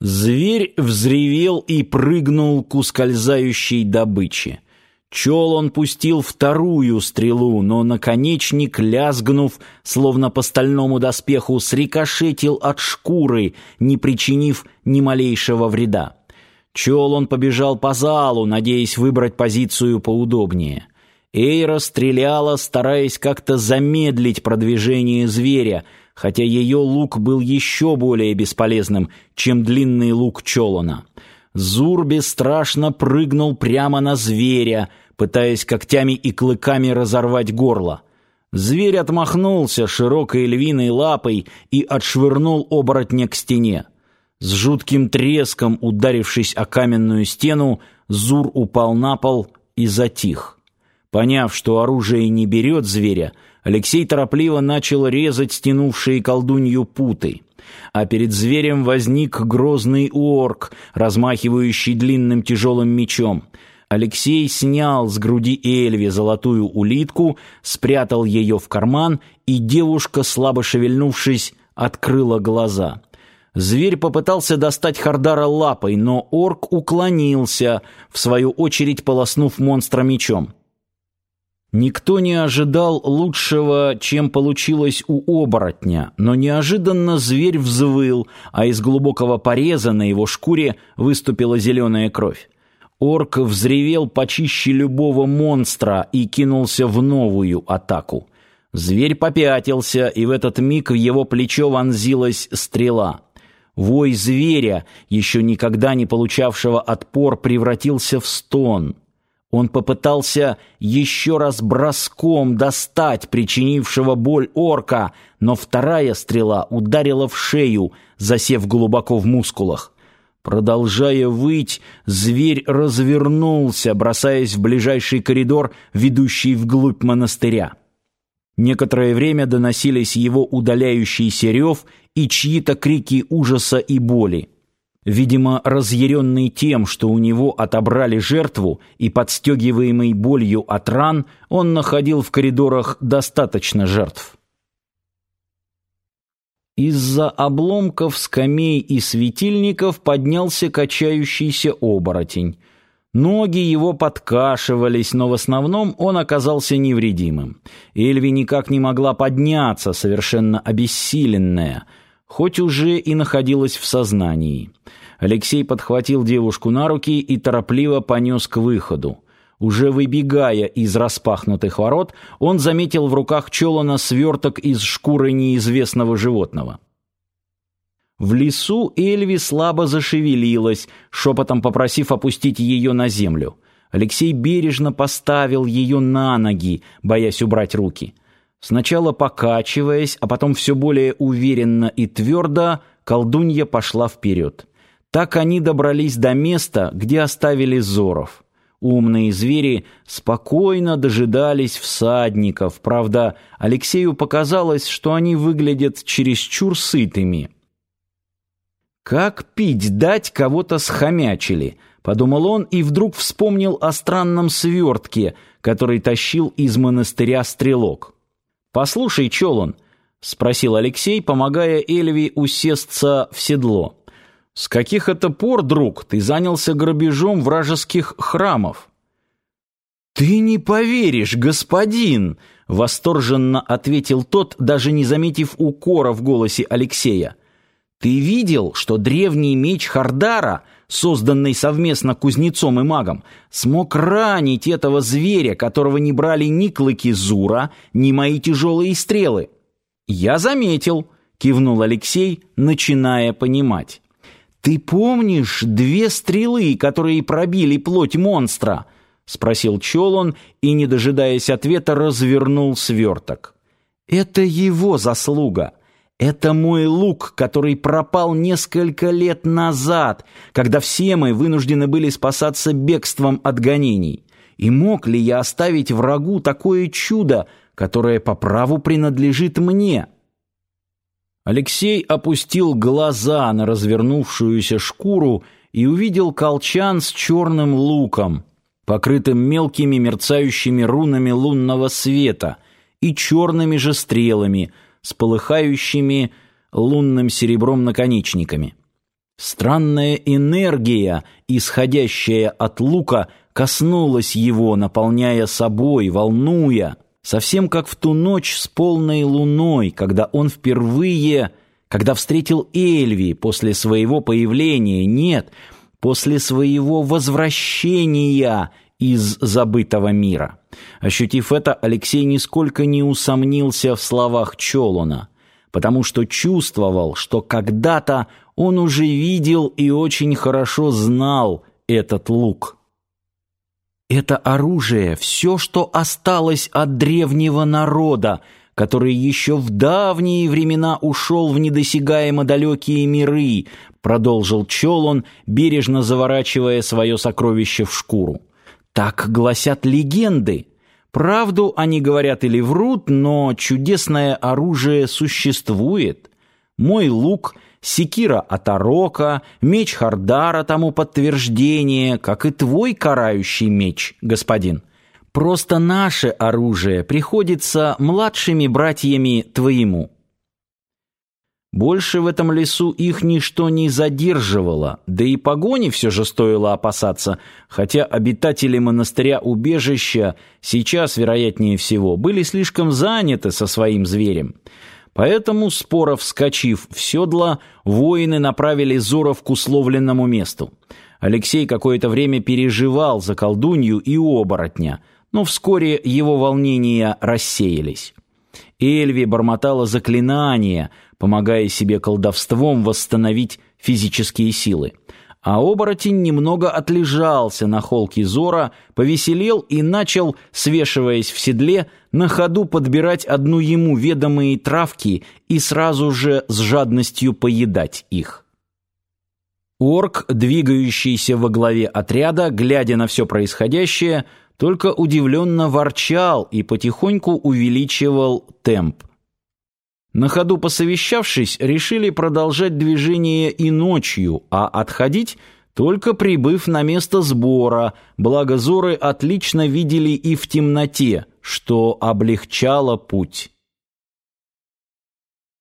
Зверь взревел и прыгнул к ускользающей добыче. Чел он пустил вторую стрелу, но наконечник, лязгнув, словно по стальному доспеху, срикошетил от шкуры, не причинив ни малейшего вреда. Чел он побежал по залу, надеясь выбрать позицию поудобнее. Эйра стреляла, стараясь как-то замедлить продвижение зверя, хотя ее лук был еще более бесполезным, чем длинный лук Чолона. Зур бесстрашно прыгнул прямо на зверя, пытаясь когтями и клыками разорвать горло. Зверь отмахнулся широкой львиной лапой и отшвырнул оборотня к стене. С жутким треском, ударившись о каменную стену, Зур упал на пол и затих. Поняв, что оружие не берет зверя, Алексей торопливо начал резать стянувшие колдунью путы. А перед зверем возник грозный орк, размахивающий длинным тяжелым мечом. Алексей снял с груди Эльви золотую улитку, спрятал ее в карман, и девушка, слабо шевельнувшись, открыла глаза. Зверь попытался достать Хардара лапой, но орк уклонился, в свою очередь полоснув монстра мечом. Никто не ожидал лучшего, чем получилось у оборотня, но неожиданно зверь взвыл, а из глубокого пореза на его шкуре выступила зеленая кровь. Орк взревел почище любого монстра и кинулся в новую атаку. Зверь попятился, и в этот миг в его плечо вонзилась стрела. Вой зверя, еще никогда не получавшего отпор, превратился в стон — он попытался еще раз броском достать причинившего боль орка, но вторая стрела ударила в шею, засев глубоко в мускулах. Продолжая выть, зверь развернулся, бросаясь в ближайший коридор, ведущий вглубь монастыря. Некоторое время доносились его удаляющийся рев и чьи-то крики ужаса и боли. Видимо, разъяренный тем, что у него отобрали жертву и подстегиваемый болью от ран, он находил в коридорах достаточно жертв. Из-за обломков скамей и светильников поднялся качающийся оборотень. Ноги его подкашивались, но в основном он оказался невредимым. Эльви никак не могла подняться, совершенно обессиленная — хоть уже и находилась в сознании. Алексей подхватил девушку на руки и торопливо понес к выходу. Уже выбегая из распахнутых ворот, он заметил в руках Чолона сверток из шкуры неизвестного животного. В лесу Эльви слабо зашевелилась, шепотом попросив опустить ее на землю. Алексей бережно поставил ее на ноги, боясь убрать руки. Сначала покачиваясь, а потом все более уверенно и твердо, колдунья пошла вперед. Так они добрались до места, где оставили Зоров. Умные звери спокойно дожидались всадников. Правда, Алексею показалось, что они выглядят чересчур сытыми. «Как пить дать кого-то схомячили», — подумал он и вдруг вспомнил о странном свертке, который тащил из монастыря стрелок. «Послушай, Чолон», — спросил Алексей, помогая Эльви усесться в седло. «С каких это пор, друг, ты занялся грабежом вражеских храмов?» «Ты не поверишь, господин!» — восторженно ответил тот, даже не заметив укора в голосе Алексея. «Ты видел, что древний меч Хардара — созданный совместно кузнецом и магом, смог ранить этого зверя, которого не брали ни клыки Зура, ни мои тяжелые стрелы. «Я заметил», — кивнул Алексей, начиная понимать. «Ты помнишь две стрелы, которые пробили плоть монстра?» — спросил Чолон и, не дожидаясь ответа, развернул сверток. «Это его заслуга». Это мой лук, который пропал несколько лет назад, когда все мы вынуждены были спасаться бегством от гонений. И мог ли я оставить врагу такое чудо, которое по праву принадлежит мне? Алексей опустил глаза на развернувшуюся шкуру и увидел колчан с черным луком, покрытым мелкими мерцающими рунами лунного света и черными же стрелами — с полыхающими лунным серебром наконечниками. Странная энергия, исходящая от лука, коснулась его, наполняя собой, волнуя, совсем как в ту ночь с полной луной, когда он впервые, когда встретил Эльви после своего появления, нет, после своего возвращения из забытого мира. Ощутив это, Алексей нисколько не усомнился в словах Чолона, потому что чувствовал, что когда-то он уже видел и очень хорошо знал этот лук. Это оружие — все, что осталось от древнего народа, который еще в давние времена ушел в недосягаемо далекие миры, продолжил Чолон, бережно заворачивая свое сокровище в шкуру. Так гласят легенды. Правду они говорят или врут, но чудесное оружие существует. Мой лук — секира Атарока, меч Хардара тому подтверждение, как и твой карающий меч, господин. Просто наше оружие приходится младшими братьями твоему. Больше в этом лесу их ничто не задерживало, да и погони все же стоило опасаться, хотя обитатели монастыря-убежища сейчас, вероятнее всего, были слишком заняты со своим зверем. Поэтому, споро вскочив в седло, воины направили Зоров к условленному месту. Алексей какое-то время переживал за колдунью и оборотня, но вскоре его волнения рассеялись. Эльви бормотала заклинания, помогая себе колдовством восстановить физические силы а оборотень немного отлежался на холке Зора, повеселел и начал, свешиваясь в седле, на ходу подбирать одну ему ведомые травки и сразу же с жадностью поедать их. Орк, двигающийся во главе отряда, глядя на все происходящее, только удивленно ворчал и потихоньку увеличивал темп. На ходу посовещавшись, решили продолжать движение и ночью, а отходить только прибыв на место сбора, благо зоры отлично видели и в темноте, что облегчало путь.